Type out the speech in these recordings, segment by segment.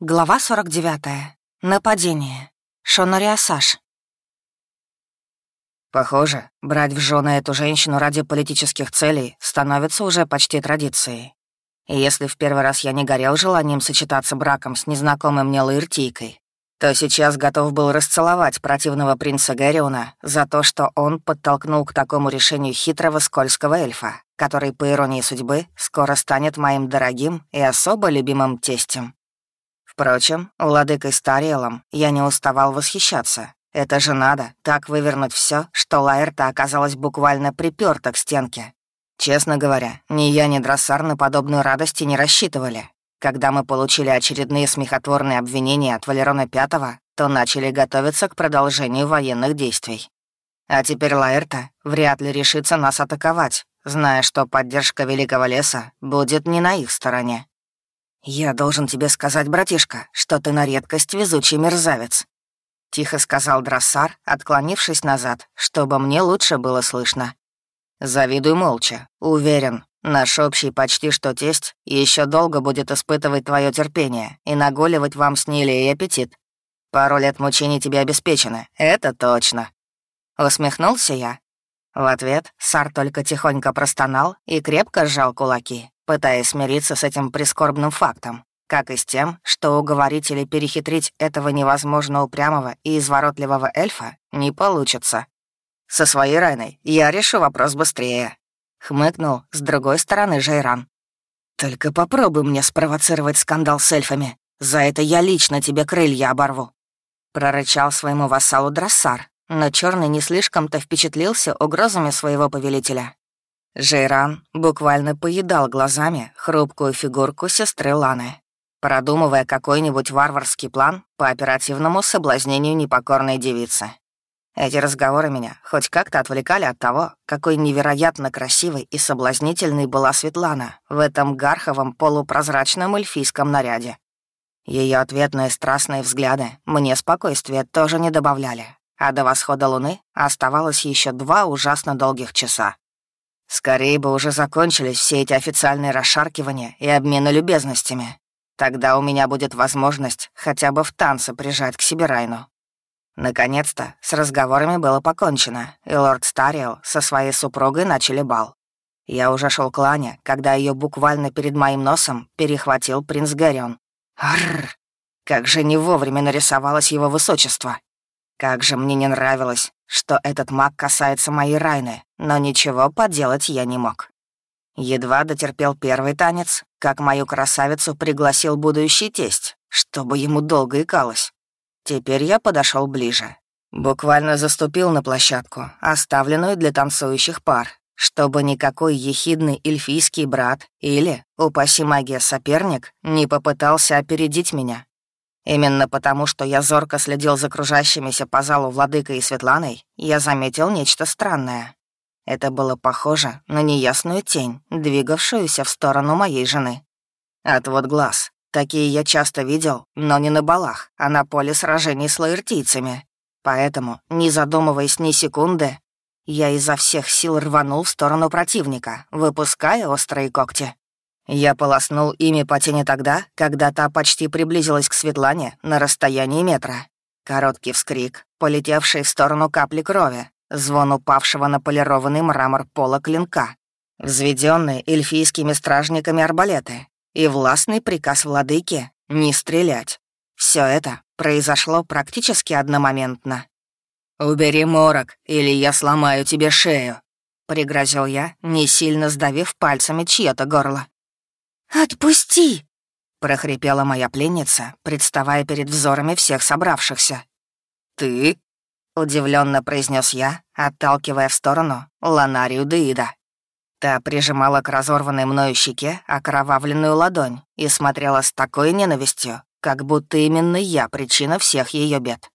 Глава 49. Нападение. Шонориасаш. Похоже, брать в жены эту женщину ради политических целей становится уже почти традицией. И если в первый раз я не горел желанием сочетаться браком с незнакомой мне лаиртийкой, то сейчас готов был расцеловать противного принца Гэриона за то, что он подтолкнул к такому решению хитрого скользкого эльфа, который, по иронии судьбы, скоро станет моим дорогим и особо любимым тестем. Впрочем, владыкой Стариэлом я не уставал восхищаться. Это же надо, так вывернуть все, что Лаэрта оказалась буквально приперта к стенке. Честно говоря, ни я, ни Дроссар на подобную радость не рассчитывали. Когда мы получили очередные смехотворные обвинения от Валерона Пятого, то начали готовиться к продолжению военных действий. А теперь Лаэрта вряд ли решится нас атаковать, зная, что поддержка Великого Леса будет не на их стороне. «Я должен тебе сказать, братишка, что ты на редкость везучий мерзавец», — тихо сказал Дроссар, отклонившись назад, чтобы мне лучше было слышно. «Завидуй молча. Уверен, наш общий почти что тесть еще долго будет испытывать твое терпение и нагуливать вам с Нилей аппетит. Пару лет мучений тебе обеспечено, это точно». Усмехнулся я. В ответ Сар только тихонько простонал и крепко сжал кулаки пытаясь смириться с этим прискорбным фактом, как и с тем, что уговорить или перехитрить этого невозможно упрямого и изворотливого эльфа не получится. «Со своей Райной я решу вопрос быстрее», — хмыкнул с другой стороны Жайран. «Только попробуй мне спровоцировать скандал с эльфами. За это я лично тебе крылья оборву», — прорычал своему вассалу Дроссар, но черный не слишком-то впечатлился угрозами своего повелителя Жейран буквально поедал глазами хрупкую фигурку сестры Ланы, продумывая какой-нибудь варварский план по оперативному соблазнению непокорной девицы. Эти разговоры меня хоть как-то отвлекали от того, какой невероятно красивой и соблазнительной была Светлана в этом гарховом полупрозрачном эльфийском наряде. Ее ответные страстные взгляды мне спокойствия тоже не добавляли, а до восхода луны оставалось еще два ужасно долгих часа. Скорее бы уже закончились все эти официальные расшаркивания и обмены любезностями. Тогда у меня будет возможность хотя бы в танце прижать к себе Райну. Наконец-то с разговорами было покончено, и лорд Стариэл со своей супругой начали бал. Я уже шел к Лане, когда ее буквально перед моим носом перехватил принц Гарион. Арр! Как же не вовремя нарисовалось его высочество. Как же мне не нравилось, что этот маг касается моей Райны, но ничего поделать я не мог. Едва дотерпел первый танец, как мою красавицу пригласил будущий тесть, чтобы ему долго икалось. Теперь я подошел ближе. Буквально заступил на площадку, оставленную для танцующих пар, чтобы никакой ехидный эльфийский брат или, упаси магия, соперник не попытался опередить меня. Именно потому, что я зорко следил за кружащимися по залу Владыкой и Светланой, я заметил нечто странное. Это было похоже на неясную тень, двигавшуюся в сторону моей жены. Отвод глаз. Такие я часто видел, но не на балах, а на поле сражений с лаэртийцами. Поэтому, не задумываясь ни секунды, я изо всех сил рванул в сторону противника, выпуская острые когти. Я полоснул ими по тени тогда, когда та почти приблизилась к Светлане на расстоянии метра. Короткий вскрик, полетевший в сторону капли крови, звон упавшего на полированный мрамор пола клинка, взведенные эльфийскими стражниками арбалеты и властный приказ владыки не стрелять. Все это произошло практически одномоментно. «Убери морок, или я сломаю тебе шею», — пригрозил я, не сильно сдавив пальцами чьё-то горло. «Отпусти!» — прохрипела моя пленница, представая перед взорами всех собравшихся. «Ты?» — удивленно произнес я, отталкивая в сторону Ланарию Деида. Та прижимала к разорванной мною щеке окровавленную ладонь и смотрела с такой ненавистью, как будто именно я причина всех ее бед.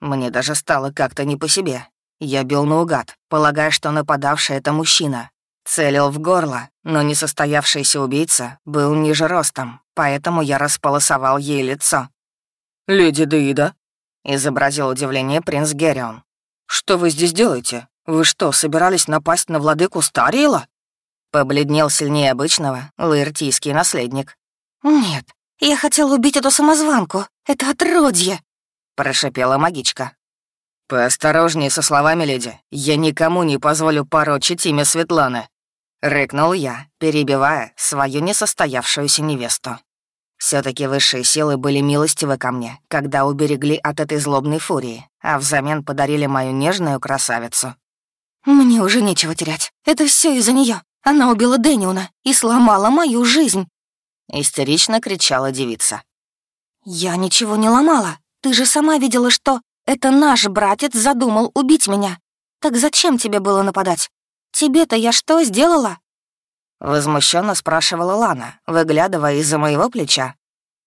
Мне даже стало как-то не по себе. Я бил наугад, полагая, что нападавший — это мужчина, Целил в горло, но несостоявшийся убийца был ниже ростом, поэтому я располосовал ей лицо. «Леди Деида?» — изобразил удивление принц Герион. «Что вы здесь делаете? Вы что, собирались напасть на владыку Стариела?» Побледнел сильнее обычного лаэртийский наследник. «Нет, Я хотела убить эту самозванку. Это отродье!» — прошипела магичка. «Поосторожнее со словами, леди. Я никому не позволю порочить имя Светланы», — рыкнул я, перебивая свою несостоявшуюся невесту. все таки высшие силы были милостивы ко мне, когда уберегли от этой злобной фурии, а взамен подарили мою нежную красавицу. «Мне уже нечего терять. Это все из-за нее. Она убила Дэниуна и сломала мою жизнь!» Истерично кричала девица. «Я ничего не ломала. Ты же сама видела, что это наш братец задумал убить меня. Так зачем тебе было нападать? Тебе-то я что сделала?» Возмущенно спрашивала Лана, выглядывая из-за моего плеча.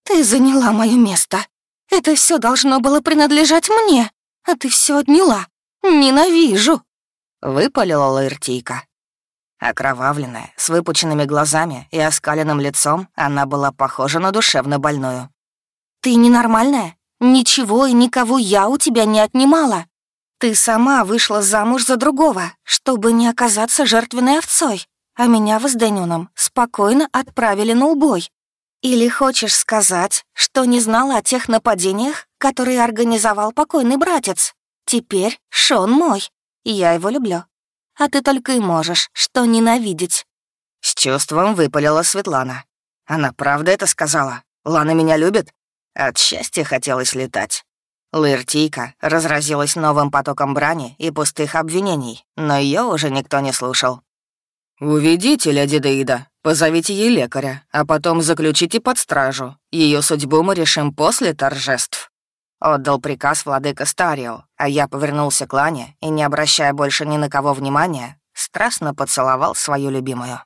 «Ты заняла мое место. Это все должно было принадлежать мне, а ты все отняла. Ненавижу!» Выпалила Лаэртийка. Окровавленная, с выпученными глазами и оскаленным лицом, она была похожа на душевно больную. «Ты ненормальная? Ничего и никого я у тебя не отнимала. Ты сама вышла замуж за другого, чтобы не оказаться жертвенной овцой, а меня вы с Дэниуном спокойно отправили на убой. Или хочешь сказать, что не знала о тех нападениях, которые организовал покойный братец? Теперь Шон мой, и я его люблю а ты только и можешь, что ненавидеть». С чувством выпалила Светлана. Она правда это сказала? Лана меня любит? От счастья хотелось летать. Лыртийка разразилась новым потоком брани и пустых обвинений, но ее уже никто не слушал. «Уведите леди Деида, позовите ей лекаря, а потом заключите под стражу. Ее судьбу мы решим после торжеств». Отдал приказ владыка Старио, а я повернулся к Лане и, не обращая больше ни на кого внимания, страстно поцеловал свою любимую.